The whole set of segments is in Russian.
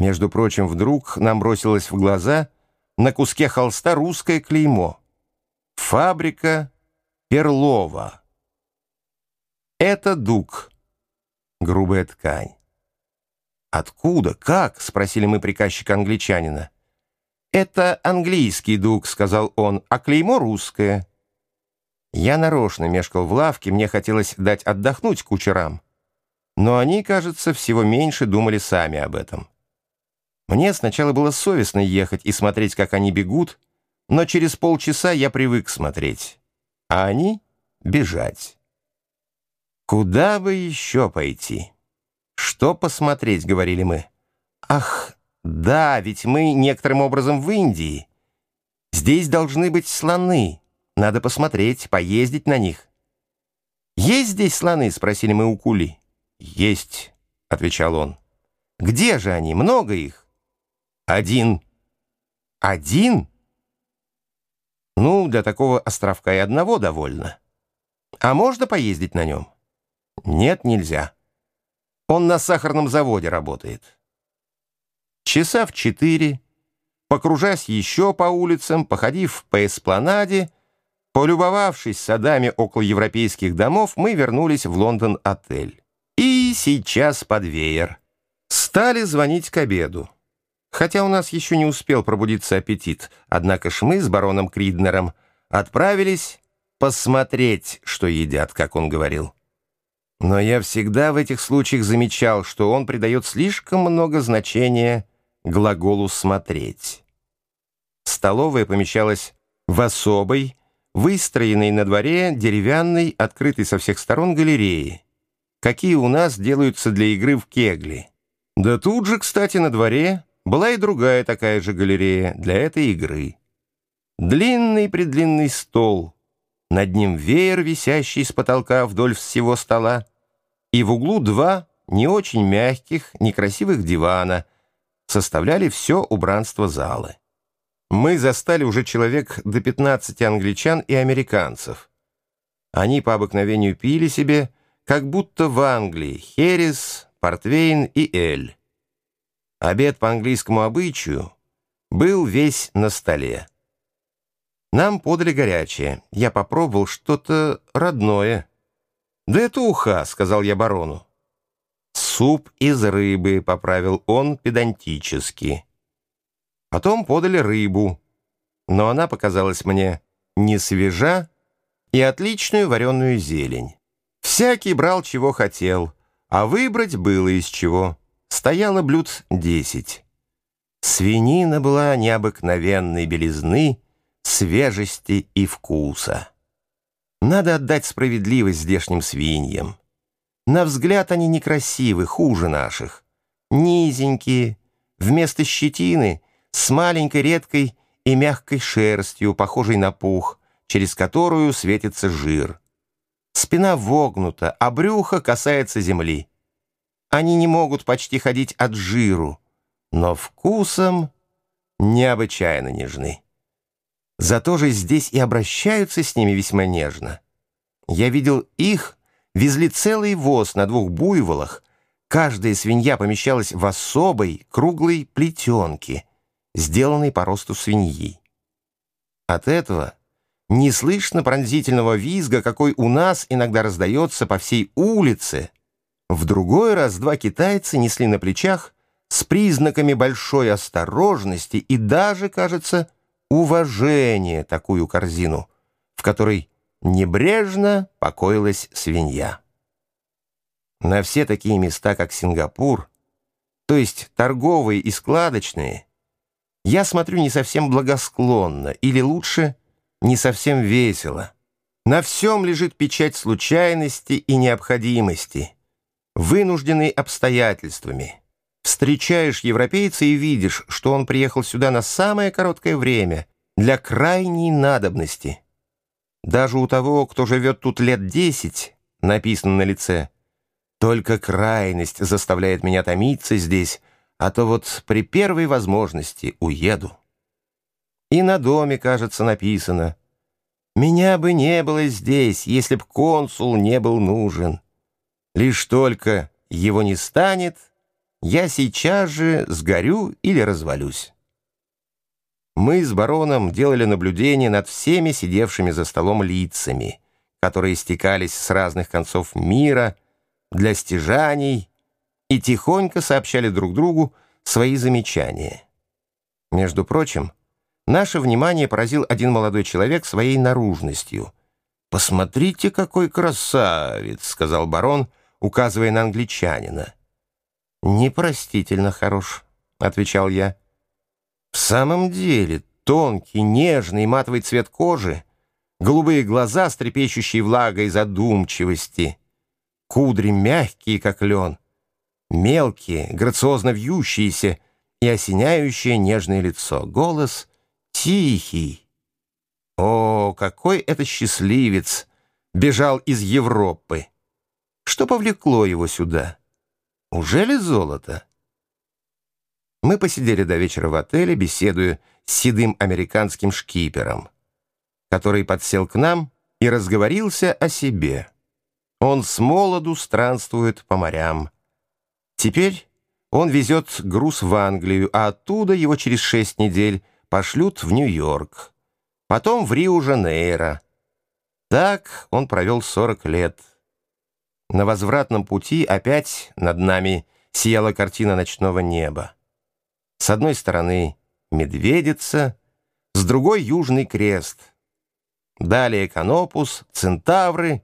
Между прочим, вдруг нам бросилось в глаза на куске холста русское клеймо. Фабрика Перлова. Это дуг. Грубая ткань. «Откуда? Как?» — спросили мы приказчика-англичанина. «Это английский дуг», — сказал он, — «а клеймо русское». Я нарочно мешкал в лавке, мне хотелось дать отдохнуть кучерам. Но они, кажется, всего меньше думали сами об этом. Мне сначала было совестно ехать и смотреть, как они бегут, но через полчаса я привык смотреть, а они — бежать. Куда бы еще пойти? Что посмотреть, говорили мы. Ах, да, ведь мы некоторым образом в Индии. Здесь должны быть слоны. Надо посмотреть, поездить на них. «Есть здесь слоны?» — спросили мы у Кули. «Есть», — отвечал он. «Где же они? Много их?» Один. Один? Ну, для такого островка и одного довольно. А можно поездить на нем? Нет, нельзя. Он на сахарном заводе работает. Часа в четыре, покружась еще по улицам, походив по эспланаде, полюбовавшись садами около европейских домов, мы вернулись в Лондон-отель. И сейчас под веер. Стали звонить к обеду. Хотя у нас еще не успел пробудиться аппетит, однако ж мы с бароном Криднером отправились посмотреть, что едят, как он говорил. Но я всегда в этих случаях замечал, что он придает слишком много значения глаголу «смотреть». Столовая помещалась в особой, выстроенной на дворе деревянной, открытой со всех сторон галереи, какие у нас делаются для игры в кегли. Да тут же, кстати, на дворе была и другая такая же галерея для этой игры. Длинный-предлинный стол, над ним веер, висящий с потолка вдоль всего стола, и в углу два не очень мягких, некрасивых дивана составляли все убранство залы. Мы застали уже человек до 15 англичан и американцев. Они по обыкновению пили себе, как будто в Англии, херес, портвейн и эль. Обед по английскому обычаю был весь на столе. Нам подали горячее. Я попробовал что-то родное. «Да это уха», — сказал я барону. «Суп из рыбы», — поправил он педантически. Потом подали рыбу, но она показалась мне не свежа и отличную вареную зелень. Всякий брал, чего хотел, а выбрать было из чего стояло блюд десять. Свинина была необыкновенной белизны, свежести и вкуса. Надо отдать справедливость здешним свиньям. На взгляд они некрасивы, хуже наших. Низенькие, вместо щетины, с маленькой редкой и мягкой шерстью, похожей на пух, через которую светится жир. Спина вогнута, а брюхо касается земли. Они не могут почти ходить от жиру, но вкусом необычайно нежны. Зато же здесь и обращаются с ними весьма нежно. Я видел их, везли целый воз на двух буйволах, каждая свинья помещалась в особой круглой плетенке, сделанной по росту свиньи. От этого не слышно пронзительного визга, какой у нас иногда раздается по всей улице, в другой раз два китайца несли на плечах с признаками большой осторожности и даже, кажется, уважения такую корзину, в которой небрежно покоилась свинья. На все такие места, как Сингапур, то есть торговые и складочные, я смотрю не совсем благосклонно, или лучше, не совсем весело. На всем лежит печать случайности и необходимости — вынужденный обстоятельствами. Встречаешь европейца и видишь, что он приехал сюда на самое короткое время, для крайней надобности. Даже у того, кто живет тут лет десять, написано на лице, только крайность заставляет меня томиться здесь, а то вот при первой возможности уеду. И на доме, кажется, написано «Меня бы не было здесь, если б консул не был нужен». Лишь только его не станет, я сейчас же сгорю или развалюсь. Мы с бароном делали наблюдение над всеми сидевшими за столом лицами, которые стекались с разных концов мира для стяжаний и тихонько сообщали друг другу свои замечания. Между прочим, наше внимание поразил один молодой человек своей наружностью. «Посмотрите, какой красавец!» — сказал барон, указывая на англичанина. «Непростительно хорош», — отвечал я. «В самом деле, тонкий, нежный матовый цвет кожи, голубые глаза с трепещущей влагой задумчивости, кудри мягкие, как лен, мелкие, грациозно вьющиеся и осеняющее нежное лицо, голос тихий. О, какой это счастливец! Бежал из Европы! Что повлекло его сюда?» Уже ли золото? Мы посидели до вечера в отеле, беседуя с седым американским шкипером, который подсел к нам и разговорился о себе. Он с молоду странствует по морям. Теперь он везет груз в Англию, а оттуда его через шесть недель пошлют в Нью-Йорк, потом в Рио-Жанейро. Так он провел сорок лет. На возвратном пути опять над нами сияла картина ночного неба. С одной стороны медведица, с другой южный крест. Далее Канопус, Центавры,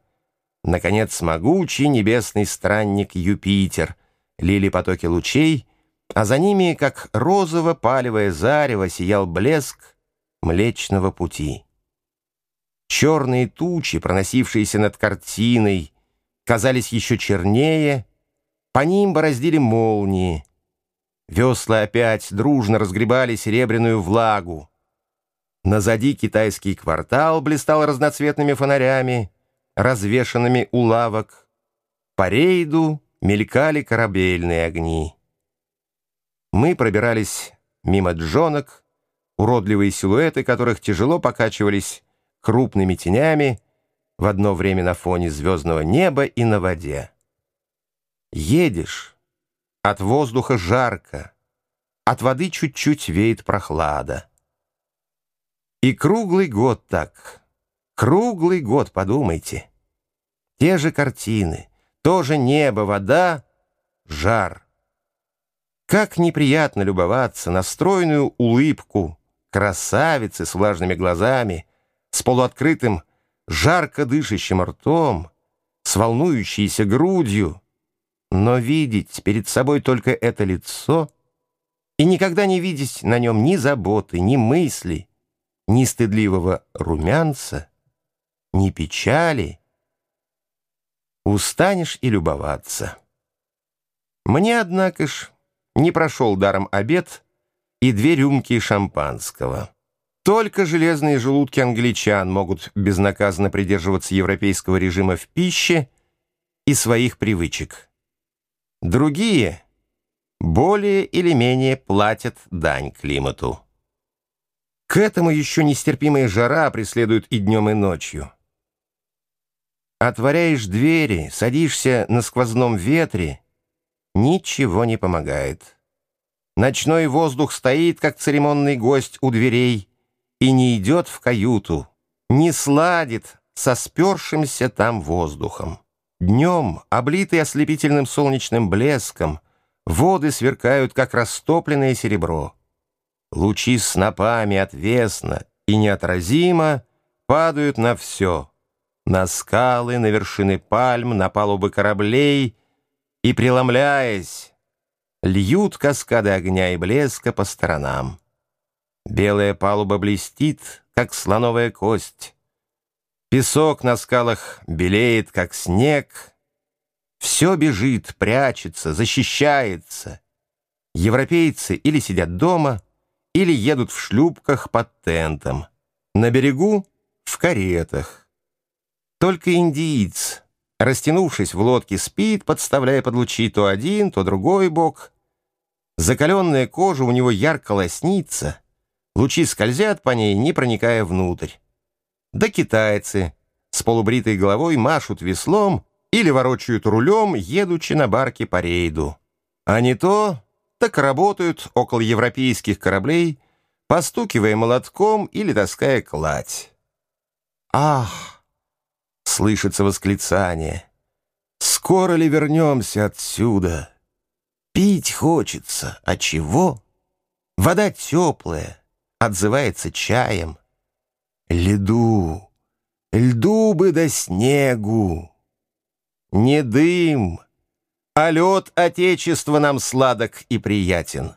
наконец могучий небесный странник Юпитер, лили потоки лучей, а за ними, как розово-палевое зарево, сиял блеск Млечного Пути. Черные тучи, проносившиеся над картиной, казались еще чернее, по ним бороздили молнии. Весла опять дружно разгребали серебряную влагу. Назади китайский квартал блистал разноцветными фонарями, развешанными у лавок. По рейду мелькали корабельные огни. Мы пробирались мимо джонок, уродливые силуэты которых тяжело покачивались крупными тенями, в одно время на фоне звездного неба и на воде. Едешь, от воздуха жарко, от воды чуть-чуть веет прохлада. И круглый год так, круглый год, подумайте. Те же картины, то же небо, вода, жар. Как неприятно любоваться на стройную улыбку красавицы с влажными глазами, с полуоткрытым жарко дышащим ртом, с волнующейся грудью, но видеть перед собой только это лицо и никогда не видеть на нем ни заботы, ни мысли, ни стыдливого румянца, ни печали, устанешь и любоваться. Мне, однако ж, не прошел даром обед и две рюмки шампанского. Только железные желудки англичан могут безнаказанно придерживаться европейского режима в пище и своих привычек. Другие более или менее платят дань климату. К этому еще нестерпимая жара преследует и днем, и ночью. Отворяешь двери, садишься на сквозном ветре, ничего не помогает. Ночной воздух стоит, как церемонный гость у дверей, и не идет в каюту, не сладит со спершимся там воздухом. Днем, облитый ослепительным солнечным блеском, воды сверкают, как растопленное серебро. Лучи снопами отвесно и неотразимо падают на все, на скалы, на вершины пальм, на палубы кораблей и, преломляясь, льют каскады огня и блеска по сторонам. Белая палуба блестит, как слоновая кость. Песок на скалах белеет, как снег. Все бежит, прячется, защищается. Европейцы или сидят дома, или едут в шлюпках под тентом. На берегу — в каретах. Только индиец, растянувшись в лодке, спит, подставляя под лучи то один, то другой бок. Закаленная кожа у него ярко лоснится — Лучи скользят по ней, не проникая внутрь. Да китайцы с полубритой головой машут веслом или ворочают рулем, едучи на барке по рейду. А не то, так работают около европейских кораблей, постукивая молотком или таская кладь. «Ах!» — слышится восклицание. «Скоро ли вернемся отсюда? Пить хочется. А чего? Вода теплая, отзывается чаем. Льду, льду бы до снегу. Не дым, а лед Отечества нам сладок и приятен».